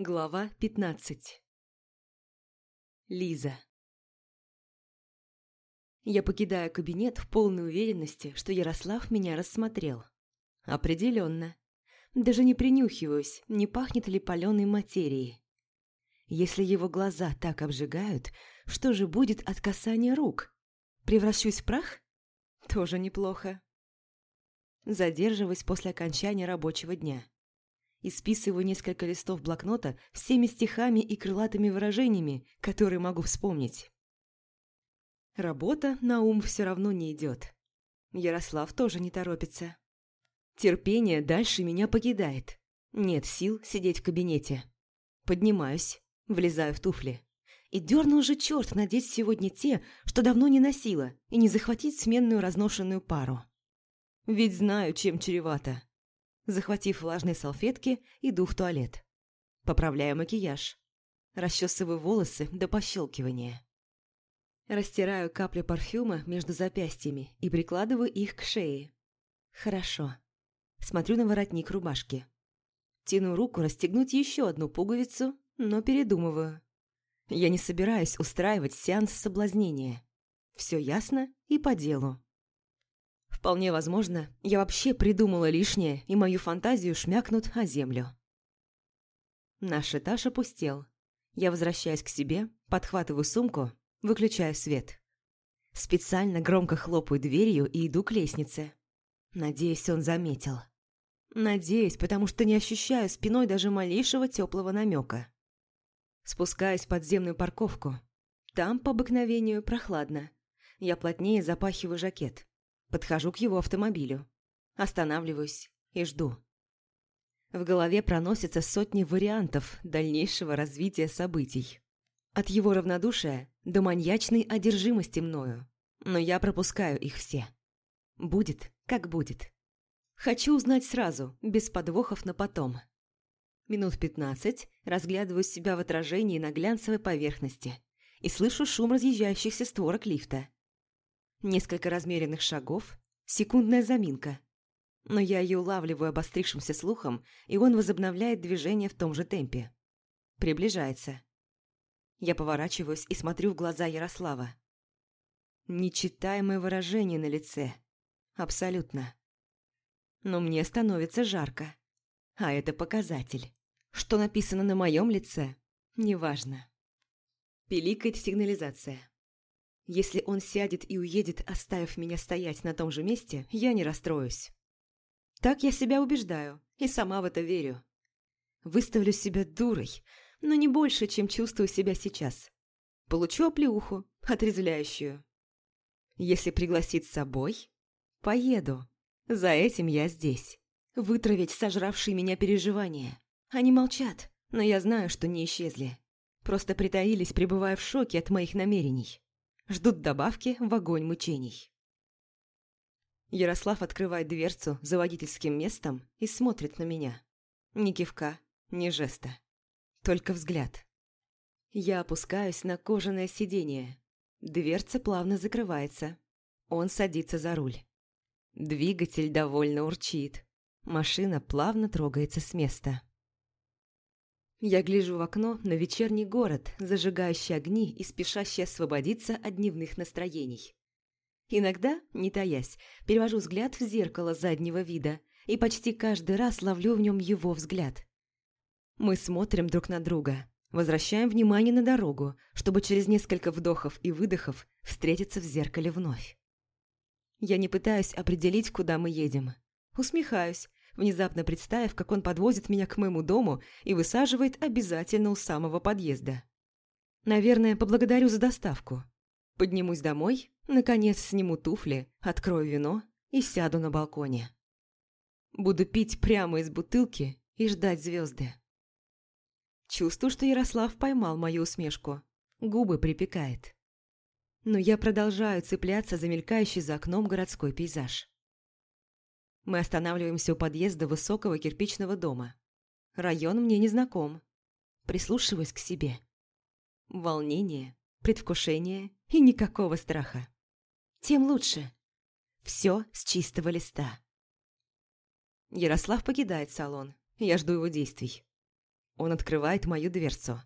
Глава 15 Лиза Я покидаю кабинет в полной уверенности, что Ярослав меня рассмотрел. Определенно. Даже не принюхиваюсь, не пахнет ли паленой материей. Если его глаза так обжигают, что же будет от касания рук? Превращусь в прах? Тоже неплохо. Задерживаюсь после окончания рабочего дня и списываю несколько листов блокнота всеми стихами и крылатыми выражениями, которые могу вспомнить. Работа на ум все равно не идет. Ярослав тоже не торопится. Терпение дальше меня покидает. Нет сил сидеть в кабинете. Поднимаюсь, влезаю в туфли. И дернул же черт надеть сегодня те, что давно не носила, и не захватить сменную разношенную пару. Ведь знаю, чем чревато. Захватив влажные салфетки, иду в туалет. Поправляю макияж. Расчесываю волосы до пощелкивания. Растираю капли парфюма между запястьями и прикладываю их к шее. Хорошо. Смотрю на воротник рубашки. Тяну руку расстегнуть еще одну пуговицу, но передумываю. Я не собираюсь устраивать сеанс соблазнения. Все ясно и по делу. Вполне возможно, я вообще придумала лишнее, и мою фантазию шмякнут о землю. Наш этаж опустел. Я возвращаюсь к себе, подхватываю сумку, выключаю свет. Специально громко хлопаю дверью и иду к лестнице. Надеюсь, он заметил. Надеюсь, потому что не ощущаю спиной даже малейшего теплого намека. Спускаюсь в подземную парковку. Там, по обыкновению, прохладно. Я плотнее запахиваю жакет. Подхожу к его автомобилю. Останавливаюсь и жду. В голове проносятся сотни вариантов дальнейшего развития событий. От его равнодушия до маньячной одержимости мною. Но я пропускаю их все. Будет, как будет. Хочу узнать сразу, без подвохов на потом. Минут пятнадцать разглядываю себя в отражении на глянцевой поверхности и слышу шум разъезжающихся створок лифта. Несколько размеренных шагов, секундная заминка. Но я ее улавливаю обострившимся слухом, и он возобновляет движение в том же темпе. Приближается. Я поворачиваюсь и смотрю в глаза Ярослава. Нечитаемое выражение на лице. Абсолютно. Но мне становится жарко. А это показатель. Что написано на моем лице, неважно. Пиликает сигнализация. Если он сядет и уедет, оставив меня стоять на том же месте, я не расстроюсь. Так я себя убеждаю и сама в это верю. Выставлю себя дурой, но не больше, чем чувствую себя сейчас. Получу оплеуху, отрезвляющую. Если пригласить с собой, поеду. За этим я здесь. Вытравить сожравшие меня переживания. Они молчат, но я знаю, что не исчезли. Просто притаились, пребывая в шоке от моих намерений ждут добавки в огонь мучений. Ярослав открывает дверцу за водительским местом и смотрит на меня. Ни кивка, ни жеста. Только взгляд. Я опускаюсь на кожаное сиденье. Дверца плавно закрывается. Он садится за руль. Двигатель довольно урчит. Машина плавно трогается с места. Я гляжу в окно на вечерний город, зажигающий огни и спешащий освободиться от дневных настроений. Иногда, не таясь, перевожу взгляд в зеркало заднего вида и почти каждый раз ловлю в нем его взгляд. Мы смотрим друг на друга, возвращаем внимание на дорогу, чтобы через несколько вдохов и выдохов встретиться в зеркале вновь. Я не пытаюсь определить, куда мы едем. Усмехаюсь, внезапно представив, как он подвозит меня к моему дому и высаживает обязательно у самого подъезда. Наверное, поблагодарю за доставку. Поднимусь домой, наконец сниму туфли, открою вино и сяду на балконе. Буду пить прямо из бутылки и ждать звезды. Чувствую, что Ярослав поймал мою усмешку. Губы припекает. Но я продолжаю цепляться за мелькающий за окном городской пейзаж. Мы останавливаемся у подъезда высокого кирпичного дома. Район мне не знаком. Прислушиваюсь к себе. Волнение, предвкушение и никакого страха. Тем лучше. Все с чистого листа. Ярослав покидает салон. Я жду его действий. Он открывает мою дверцу.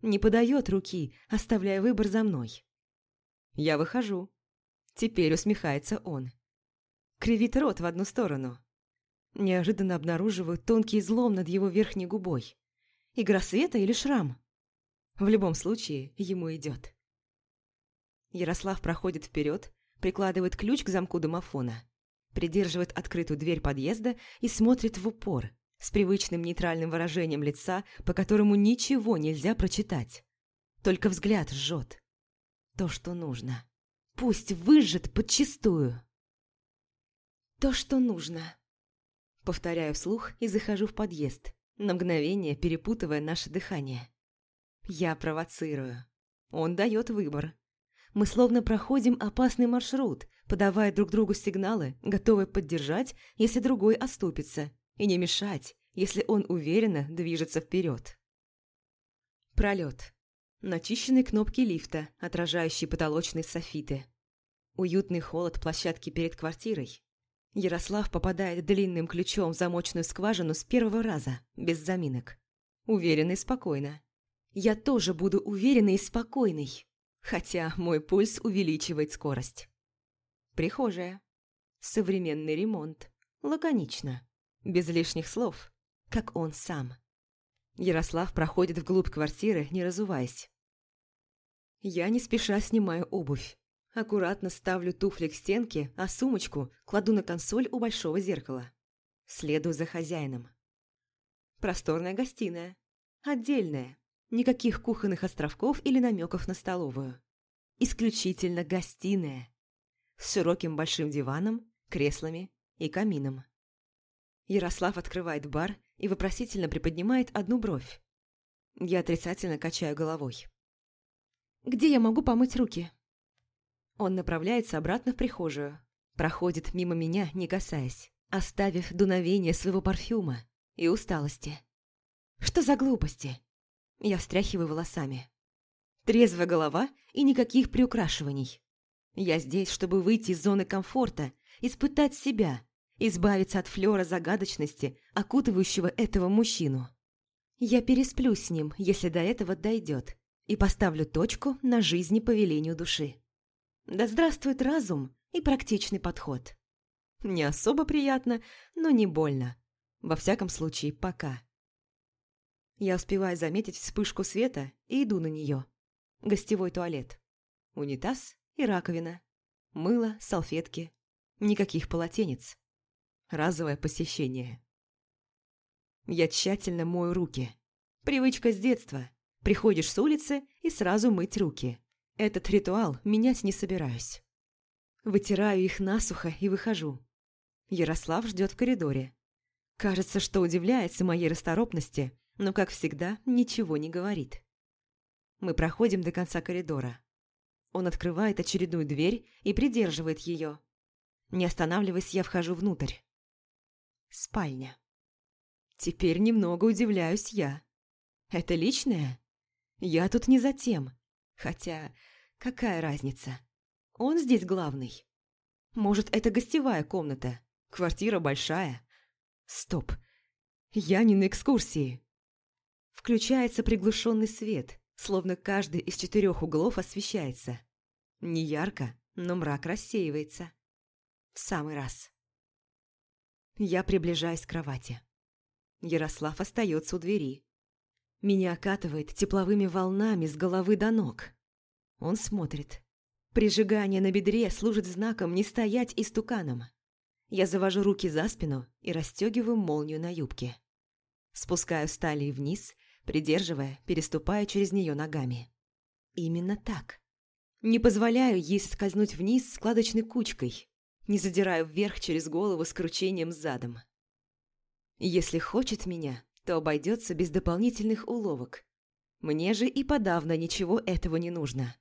Не подает руки, оставляя выбор за мной. Я выхожу. Теперь усмехается он. Кривит рот в одну сторону. Неожиданно обнаруживаю тонкий излом над его верхней губой. Игра света или шрам? В любом случае, ему идет. Ярослав проходит вперед, прикладывает ключ к замку домофона, придерживает открытую дверь подъезда и смотрит в упор, с привычным нейтральным выражением лица, по которому ничего нельзя прочитать. Только взгляд жжет. То, что нужно. Пусть выжжет подчистую. То, что нужно. Повторяю вслух и захожу в подъезд, на мгновение перепутывая наше дыхание. Я провоцирую. Он дает выбор. Мы словно проходим опасный маршрут, подавая друг другу сигналы, готовые поддержать, если другой оступится, и не мешать, если он уверенно движется вперед. Пролет. Начищенные кнопки лифта, отражающие потолочные софиты. Уютный холод площадки перед квартирой. Ярослав попадает длинным ключом в замочную скважину с первого раза, без заминок. Уверенно и спокойно. Я тоже буду уверенной и спокойной, хотя мой пульс увеличивает скорость. Прихожая. Современный ремонт. Лаконично. Без лишних слов. Как он сам. Ярослав проходит вглубь квартиры, не разуваясь. Я не спеша снимаю обувь. Аккуратно ставлю туфли к стенке, а сумочку кладу на консоль у большого зеркала. Следую за хозяином. Просторная гостиная. Отдельная. Никаких кухонных островков или намеков на столовую. Исключительно гостиная с широким большим диваном, креслами и камином. Ярослав открывает бар и вопросительно приподнимает одну бровь. Я отрицательно качаю головой. «Где я могу помыть руки?» Он направляется обратно в прихожую, проходит мимо меня, не касаясь, оставив дуновение своего парфюма и усталости. «Что за глупости?» Я встряхиваю волосами. Трезвая голова и никаких приукрашиваний. Я здесь, чтобы выйти из зоны комфорта, испытать себя, избавиться от флера загадочности, окутывающего этого мужчину. Я пересплю с ним, если до этого дойдет, и поставлю точку на жизни по велению души. Да здравствует разум и практичный подход. Не особо приятно, но не больно. Во всяком случае, пока. Я успеваю заметить вспышку света и иду на нее. Гостевой туалет. Унитаз и раковина. Мыло, салфетки. Никаких полотенец. Разовое посещение. Я тщательно мою руки. Привычка с детства. Приходишь с улицы и сразу мыть руки. Этот ритуал менять не собираюсь. Вытираю их насухо и выхожу. Ярослав ждет в коридоре. Кажется, что удивляется моей расторопности, но, как всегда, ничего не говорит. Мы проходим до конца коридора. Он открывает очередную дверь и придерживает ее. Не останавливаясь, я вхожу внутрь. Спальня. Теперь немного удивляюсь я. Это личное? Я тут не за тем. Хотя, какая разница? Он здесь главный. Может, это гостевая комната? Квартира большая? Стоп. Я не на экскурсии. Включается приглушенный свет, словно каждый из четырех углов освещается. Не ярко, но мрак рассеивается. В самый раз. Я приближаюсь к кровати. Ярослав остается у двери. Меня окатывает тепловыми волнами с головы до ног. Он смотрит. Прижигание на бедре служит знаком не стоять истуканом. Я завожу руки за спину и расстегиваю молнию на юбке. Спускаю с вниз придерживая, переступая через нее ногами. Именно так. Не позволяю ей скользнуть вниз складочной кучкой, не задираю вверх через голову с кручением задом. Если хочет меня, то обойдется без дополнительных уловок. Мне же и подавно ничего этого не нужно.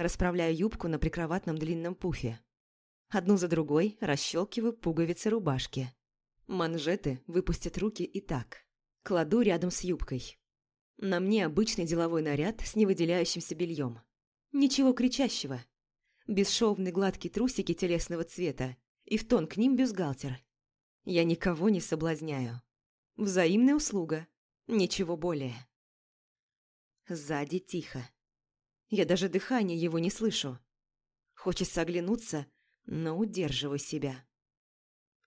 Расправляю юбку на прикроватном длинном пуфе. Одну за другой расщелкиваю пуговицы рубашки. Манжеты выпустят руки и так. Кладу рядом с юбкой. На мне обычный деловой наряд с невыделяющимся бельем. Ничего кричащего. Бесшовные гладкие трусики телесного цвета и в тон к ним бюстгальтер. Я никого не соблазняю. Взаимная услуга. Ничего более. Сзади тихо. Я даже дыхание его не слышу. Хочется оглянуться, но удерживаю себя.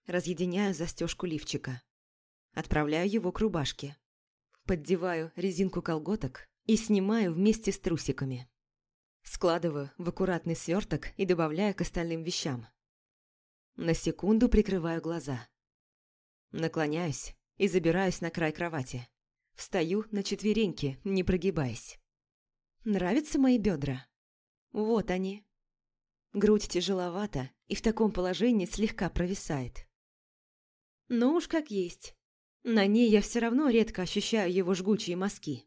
Разъединяю застежку лифчика. Отправляю его к рубашке. Поддеваю резинку колготок и снимаю вместе с трусиками. Складываю в аккуратный сверток и добавляю к остальным вещам. На секунду прикрываю глаза. Наклоняюсь и забираюсь на край кровати. Встаю на четвереньки, не прогибаясь. Нравятся мои бедра? Вот они. Грудь тяжеловата и в таком положении слегка провисает. Ну уж как есть. На ней я все равно редко ощущаю его жгучие мазки.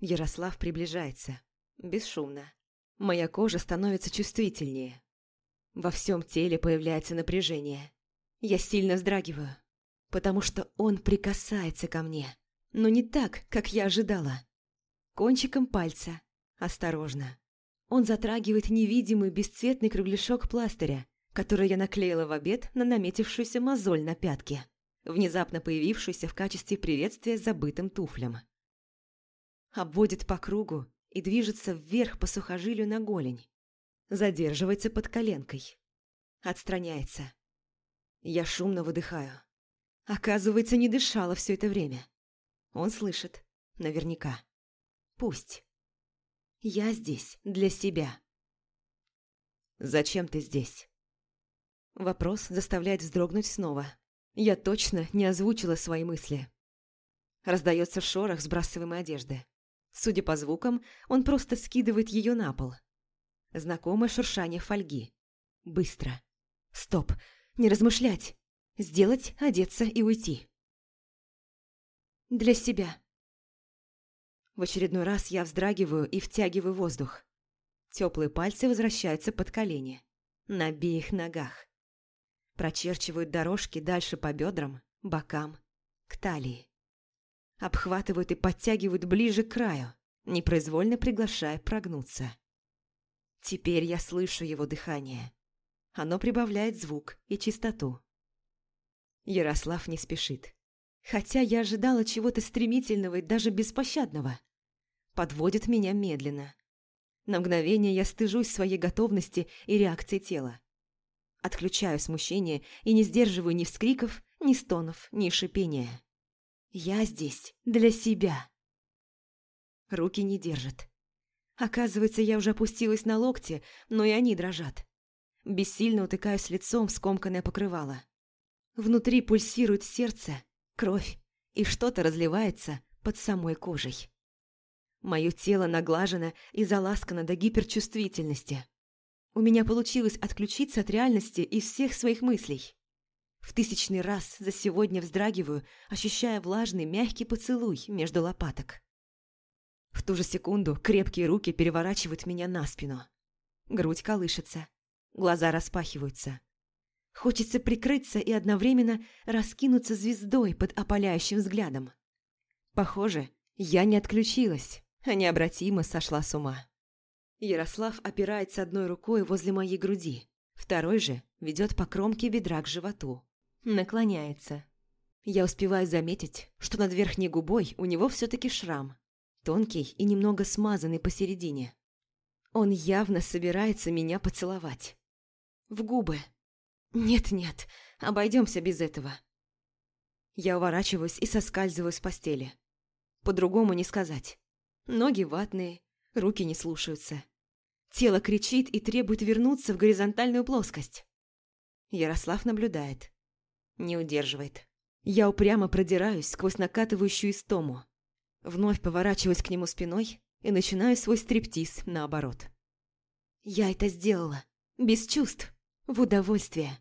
Ярослав приближается. Бесшумно. Моя кожа становится чувствительнее. Во всем теле появляется напряжение. Я сильно вздрагиваю, потому что он прикасается ко мне, но не так, как я ожидала. Кончиком пальца, осторожно. Он затрагивает невидимый бесцветный кругляшок пластыря, который я наклеила в обед на наметившуюся мозоль на пятке, внезапно появившуюся в качестве приветствия забытым туфлям. Обводит по кругу и движется вверх по сухожилию на голень. Задерживается под коленкой. Отстраняется. Я шумно выдыхаю. Оказывается, не дышала все это время. Он слышит. Наверняка. Пусть. Я здесь для себя. «Зачем ты здесь?» Вопрос заставляет вздрогнуть снова. Я точно не озвучила свои мысли. Раздается шорох сбрасываемой одежды. Судя по звукам, он просто скидывает ее на пол. Знакомое шуршание фольги. Быстро. Стоп. Не размышлять. Сделать, одеться и уйти. Для себя. В очередной раз я вздрагиваю и втягиваю воздух. Теплые пальцы возвращаются под колени. На обеих ногах. Прочерчивают дорожки дальше по бедрам, бокам, к талии. Обхватывают и подтягивают ближе к краю, непроизвольно приглашая прогнуться. Теперь я слышу его дыхание. Оно прибавляет звук и чистоту. Ярослав не спешит. Хотя я ожидала чего-то стремительного и даже беспощадного подводит меня медленно. На мгновение я стыжусь своей готовности и реакции тела. Отключаю смущение и не сдерживаю ни вскриков, ни стонов, ни шипения. Я здесь для себя. Руки не держат. Оказывается, я уже опустилась на локти, но и они дрожат. Бессильно утыкаюсь лицом в скомканное покрывало. Внутри пульсирует сердце, кровь, и что-то разливается под самой кожей. Мое тело наглажено и заласкано до гиперчувствительности. У меня получилось отключиться от реальности и всех своих мыслей. В тысячный раз за сегодня вздрагиваю, ощущая влажный мягкий поцелуй между лопаток. В ту же секунду крепкие руки переворачивают меня на спину. Грудь колышется, глаза распахиваются. Хочется прикрыться и одновременно раскинуться звездой под опаляющим взглядом. Похоже, я не отключилась а необратимо сошла с ума. Ярослав опирается одной рукой возле моей груди, второй же ведет по кромке бедра к животу. Наклоняется. Я успеваю заметить, что над верхней губой у него все-таки шрам, тонкий и немного смазанный посередине. Он явно собирается меня поцеловать. В губы. Нет-нет, обойдемся без этого. Я уворачиваюсь и соскальзываю с постели. По-другому не сказать. Ноги ватные, руки не слушаются. Тело кричит и требует вернуться в горизонтальную плоскость. Ярослав наблюдает. Не удерживает. Я упрямо продираюсь сквозь накатывающую истому. Вновь поворачиваюсь к нему спиной и начинаю свой стриптиз наоборот. Я это сделала. Без чувств. В удовольствие.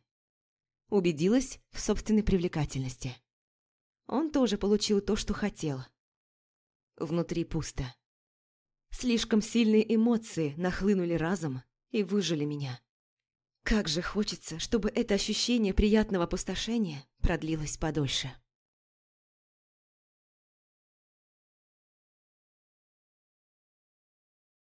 Убедилась в собственной привлекательности. Он тоже получил то, что хотел. Внутри пусто. Слишком сильные эмоции нахлынули разом и выжили меня. Как же хочется, чтобы это ощущение приятного опустошения продлилось подольше.